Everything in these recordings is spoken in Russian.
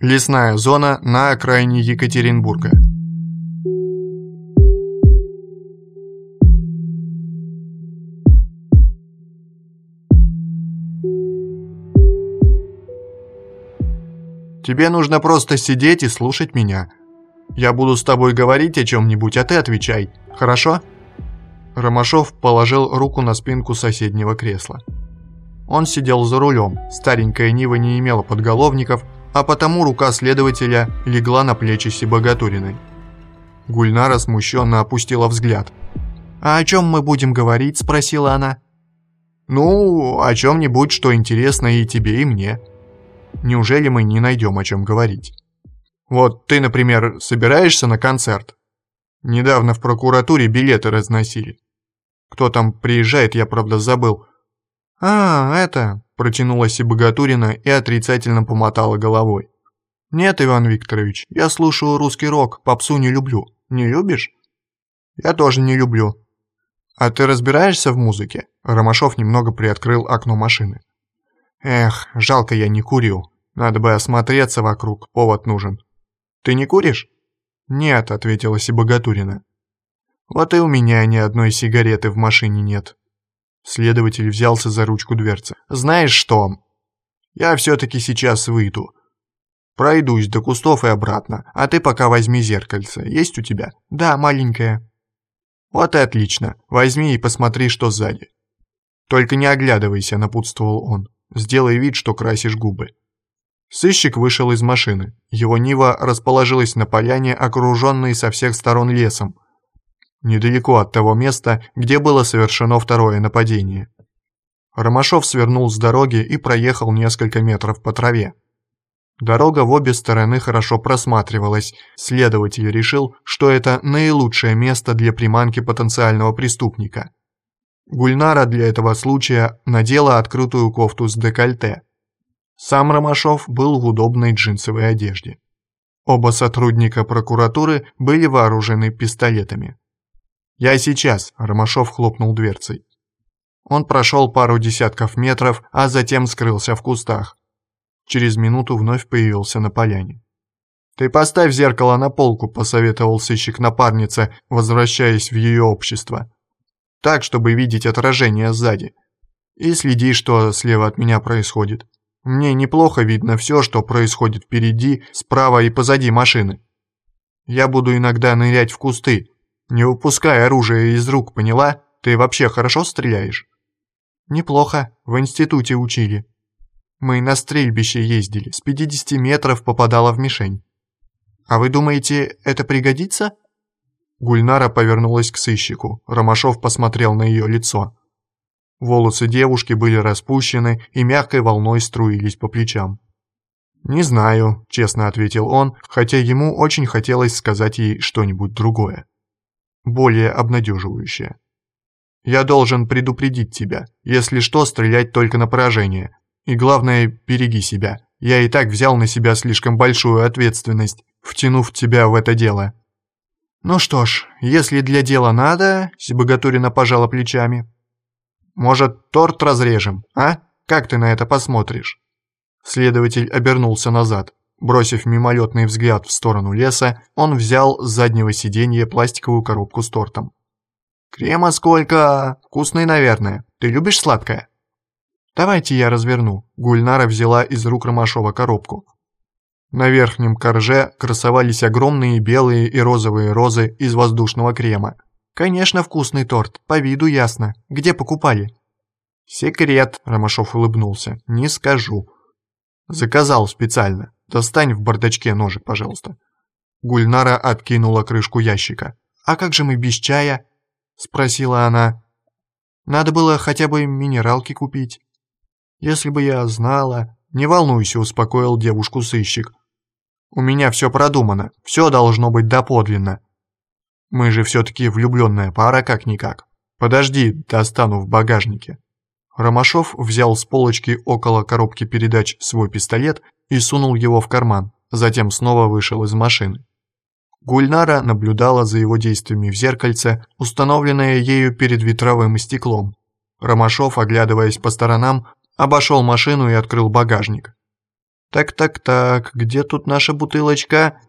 Лесная зона на окраине Екатеринбурга. Тебе нужно просто сидеть и слушать меня. Я буду с тобой говорить о чем-нибудь, а ты отвечай, хорошо?» Ромашов положил руку на спинку соседнего кресла. Он сидел за рулем, старенькая Нива не имела подголовников, а потому рука следователя легла на плечи Сибагатуриной. Гульнара смущенно опустила взгляд. «А о чем мы будем говорить?» – спросила она. «Ну, о чем-нибудь, что интересно и тебе, и мне. Неужели мы не найдем о чем говорить? Вот ты, например, собираешься на концерт? Недавно в прокуратуре билеты разносили. Кто там приезжает, я правда забыл. А, это, протянула Сибагатурина и отрицательно помотала головой. Нет, Иван Викторович, я слушаю русский рок, попсу не люблю. Не любишь? Я тоже не люблю. А ты разбираешься в музыке? Ромашов немного приоткрыл окно машины. Эх, жалко я не курю. Надо бы осмотреться вокруг, повод нужен. Ты не куришь? Нет, ответила Сибагатурина. Вот и у меня ни одной сигареты в машине нет. Следователь взялся за ручку дверцы. Знаешь что? Я все-таки сейчас выйду. Пройдусь до кустов и обратно, а ты пока возьми зеркальце. Есть у тебя? Да, маленькое. Вот и отлично. Возьми и посмотри, что сзади. Только не оглядывайся, напутствовал он. Сделай вид, что красишь губы. Сыщик вышел из машины. Его Нива расположилась на поляне, окруженной со всех сторон лесом, недалеко от того места, где было совершено второе нападение. Ромашов свернул с дороги и проехал несколько метров по траве. Дорога в обе стороны хорошо просматривалась, следователь решил, что это наилучшее место для приманки потенциального преступника. Гульнара для этого случая надела открытую кофту с декольте. Сам Ромашов был в удобной джинсовой одежде. Оба сотрудника прокуратуры были вооружены пистолетами. «Я сейчас», – Ромашов хлопнул дверцей. Он прошел пару десятков метров, а затем скрылся в кустах. Через минуту вновь появился на поляне. «Ты поставь зеркало на полку», – посоветовал сыщик напарнице, возвращаясь в ее общество. «Так, чтобы видеть отражение сзади. И следи, что слева от меня происходит. Мне неплохо видно все, что происходит впереди, справа и позади машины. Я буду иногда нырять в кусты, не упускай оружие из рук, поняла? Ты вообще хорошо стреляешь? Неплохо, в институте учили. Мы на стрельбище ездили, с 50 метров попадала в мишень. А вы думаете, это пригодится? Гульнара повернулась к сыщику. Ромашов посмотрел на ее лицо. Волосы девушки были распущены и мягкой волной струились по плечам. «Не знаю», – честно ответил он, хотя ему очень хотелось сказать ей что-нибудь другое более обнадеживающее. «Я должен предупредить тебя. Если что, стрелять только на поражение. И главное, береги себя. Я и так взял на себя слишком большую ответственность, втянув тебя в это дело». «Ну что ж, если для дела надо...» — Сибагатурина пожала плечами. «Может, торт разрежем, а? Как ты на это посмотришь?» Следователь обернулся назад. Бросив мимолетный взгляд в сторону леса, он взял с заднего сиденья пластиковую коробку с тортом. «Крема сколько? Вкусный, наверное. Ты любишь сладкое?» «Давайте я разверну». Гульнара взяла из рук Ромашова коробку. На верхнем корже красовались огромные белые и розовые розы из воздушного крема. «Конечно, вкусный торт, по виду ясно. Где покупали?» «Секрет», – Ромашов улыбнулся, – «не скажу». «Заказал специально». Достань в бардачке ножик, пожалуйста». Гульнара откинула крышку ящика. «А как же мы без чая?» – спросила она. «Надо было хотя бы минералки купить». «Если бы я знала...» «Не волнуйся», – успокоил девушку сыщик. «У меня все продумано, все должно быть доподлинно. Мы же все-таки влюбленная пара как-никак. Подожди, достану в багажнике». Ромашов взял с полочки около коробки передач свой пистолет и сунул его в карман, затем снова вышел из машины. Гульнара наблюдала за его действиями в зеркальце, установленное ею перед ветровым стеклом. Ромашов, оглядываясь по сторонам, обошел машину и открыл багажник. Так-так-так, где тут наша бутылочка?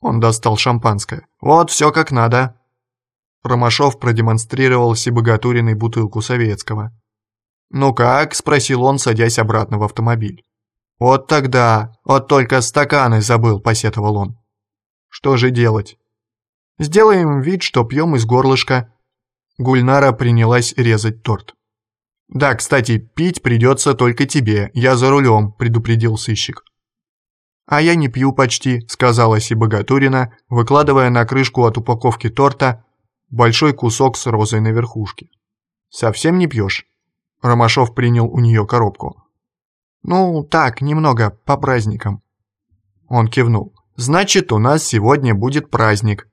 Он достал шампанское. Вот, все как надо. Ромашов продемонстрировал Сибагатуриной бутылку советского. «Ну как?» – спросил он, садясь обратно в автомобиль. «Вот тогда, вот только стаканы забыл», – посетовал он. «Что же делать?» «Сделаем вид, что пьем из горлышка». Гульнара принялась резать торт. «Да, кстати, пить придется только тебе, я за рулем», – предупредил сыщик. «А я не пью почти», – сказала Сибагатурина, выкладывая на крышку от упаковки торта большой кусок с розой на верхушке. «Совсем не пьешь?» Ромашов принял у нее коробку. «Ну, так, немного, по праздникам». Он кивнул. «Значит, у нас сегодня будет праздник.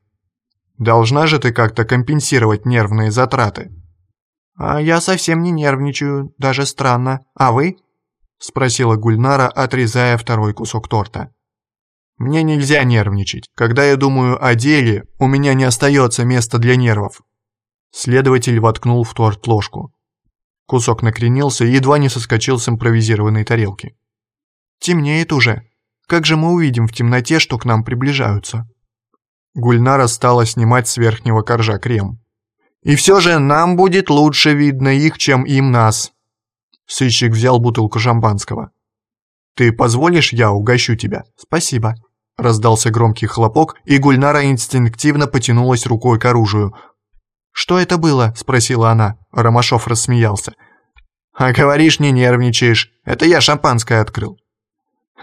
Должна же ты как-то компенсировать нервные затраты». «А я совсем не нервничаю, даже странно. А вы?» – спросила Гульнара, отрезая второй кусок торта. «Мне нельзя нервничать. Когда я думаю о деле, у меня не остается места для нервов». Следователь воткнул в торт ложку. Кусок накренился и едва не соскочил с импровизированной тарелки. «Темнеет уже. Как же мы увидим в темноте, что к нам приближаются?» Гульнара стала снимать с верхнего коржа крем. И все же нам будет лучше видно их, чем им нас. Сыщик взял бутылку шампанского. Ты позволишь, я угощу тебя? Спасибо. Раздался громкий хлопок, и Гульнара инстинктивно потянулась рукой к оружию. «Что это было?» – спросила она. Ромашов рассмеялся. «А говоришь, не нервничаешь. Это я шампанское открыл».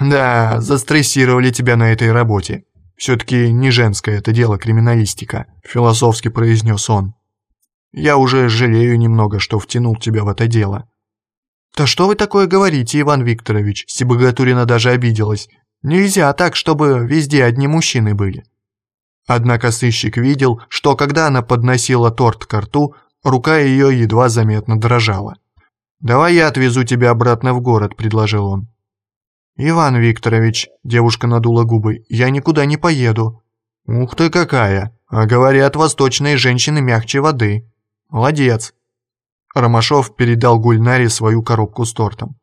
«Да, застрессировали тебя на этой работе. Все-таки не женское это дело криминалистика», – философски произнес он. Я уже жалею немного, что втянул тебя в это дело». «Да что вы такое говорите, Иван Викторович?» Сибагатурина даже обиделась. «Нельзя так, чтобы везде одни мужчины были». Однако сыщик видел, что когда она подносила торт к рту, рука ее едва заметно дрожала. «Давай я отвезу тебя обратно в город», — предложил он. «Иван Викторович», — девушка надула губы, — «я никуда не поеду». «Ух ты какая! А говорят, восточные женщины мягче воды». «Молодец!» Ромашов передал Гульнаре свою коробку с тортом.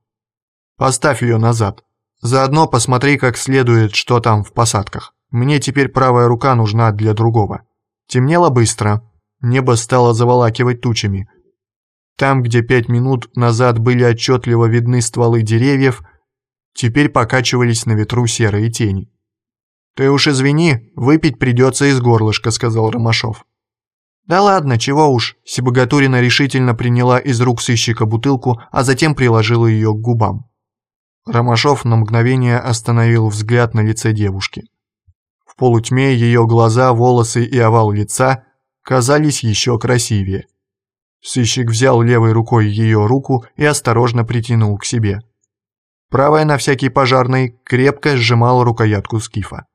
«Поставь ее назад. Заодно посмотри как следует, что там в посадках. Мне теперь правая рука нужна для другого». Темнело быстро. Небо стало заволакивать тучами. Там, где пять минут назад были отчетливо видны стволы деревьев, теперь покачивались на ветру серые тени. «Ты уж извини, выпить придется из горлышка», — сказал Ромашов. «Да ладно, чего уж!» Сибагатурина решительно приняла из рук сыщика бутылку, а затем приложила ее к губам. Ромашов на мгновение остановил взгляд на лице девушки. В полутьме ее глаза, волосы и овал лица казались еще красивее. Сыщик взял левой рукой ее руку и осторожно притянул к себе. Правая на всякий пожарный крепко сжимала рукоятку скифа.